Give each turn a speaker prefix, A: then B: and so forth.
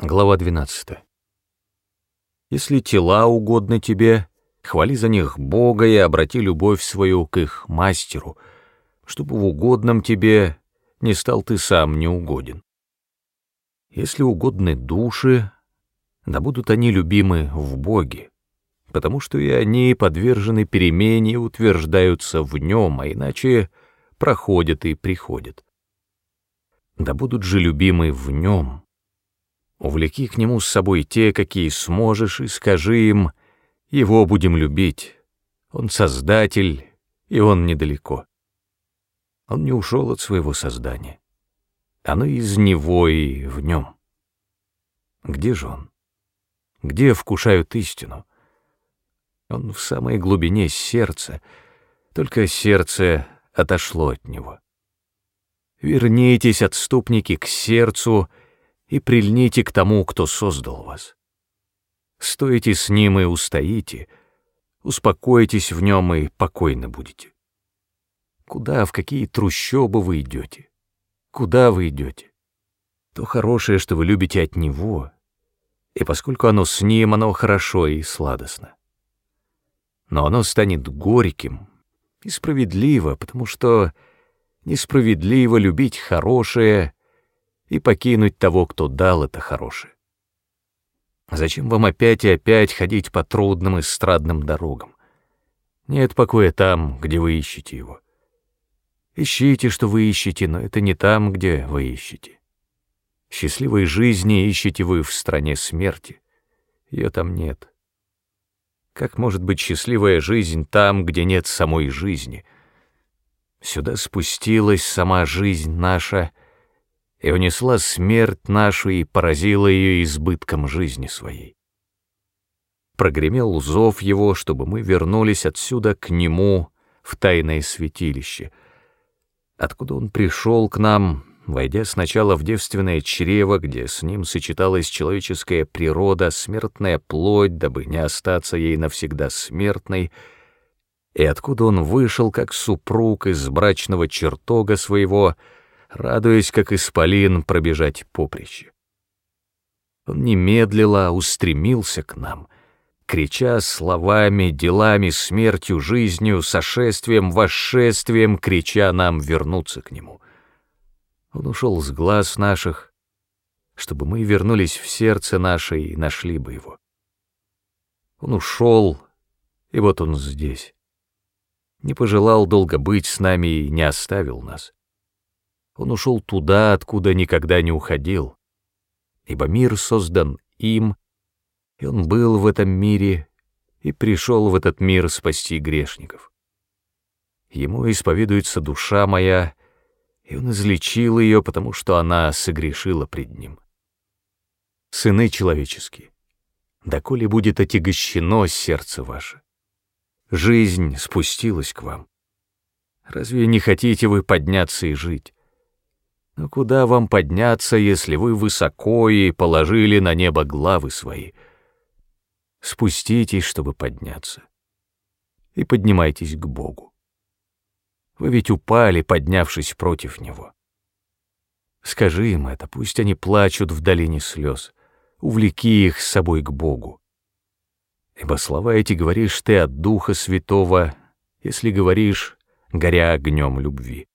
A: Глава 12. Если тела угодны тебе, хвали за них Бога и обрати любовь свою к их мастеру, чтобы в угодном тебе не стал ты сам неугоден. Если угодны души, да будут они любимы в Боге, потому что и они подвержены перемене и утверждаются в нем, а иначе проходят и приходят. Да будут же любимы в нем, Увлеки к нему с собой те, какие сможешь, и скажи им, его будем любить. Он создатель, и он недалеко. Он не ушел от своего создания. Оно из него и в нем. Где же он? Где вкушают истину? Он в самой глубине сердца, только сердце отошло от него. Вернитесь, отступники, к сердцу — и прильните к тому, кто создал вас. Стойте с ним и устоите, успокойтесь в нем и покойно будете. Куда, в какие трущобы вы идете? Куда вы идете? То хорошее, что вы любите от него, и поскольку оно с ним, оно хорошо и сладостно. Но оно станет горьким и справедливо, потому что несправедливо любить хорошее — и покинуть того, кто дал это хорошее. Зачем вам опять и опять ходить по трудным и страдным дорогам? Нет покоя там, где вы ищете его. Ищите, что вы ищете, но это не там, где вы ищете. Счастливой жизни ищете вы в стране смерти. Ее там нет. Как может быть счастливая жизнь там, где нет самой жизни? Сюда спустилась сама жизнь наша — и унесла смерть нашу и поразила ее избытком жизни своей. Прогремел зов его, чтобы мы вернулись отсюда к нему в тайное святилище, откуда он пришел к нам, войдя сначала в девственное чрево, где с ним сочеталась человеческая природа, смертная плоть, дабы не остаться ей навсегда смертной, и откуда он вышел как супруг из брачного чертога своего — радуясь, как исполин, пробежать поприще. Он не устремился к нам, крича словами, делами, смертью, жизнью, сошествием, восшествием, крича нам вернуться к нему. Он ушел с глаз наших, чтобы мы вернулись в сердце наше и нашли бы его. Он ушел, и вот он здесь. Не пожелал долго быть с нами и не оставил нас. Он ушел туда, откуда никогда не уходил, ибо мир создан им, и он был в этом мире и пришел в этот мир спасти грешников. Ему исповедуется душа моя, и он излечил ее, потому что она согрешила пред ним. Сыны человеческие, доколе будет отягощено сердце ваше. Жизнь спустилась к вам. Разве не хотите вы подняться и жить? Но куда вам подняться, если вы высоко и положили на небо главы свои? Спуститесь, чтобы подняться, и поднимайтесь к Богу. Вы ведь упали, поднявшись против Него. Скажи им это, пусть они плачут в долине слез, увлеки их с собой к Богу. Ибо слова эти говоришь ты от Духа Святого, если говоришь, горя огнем любви.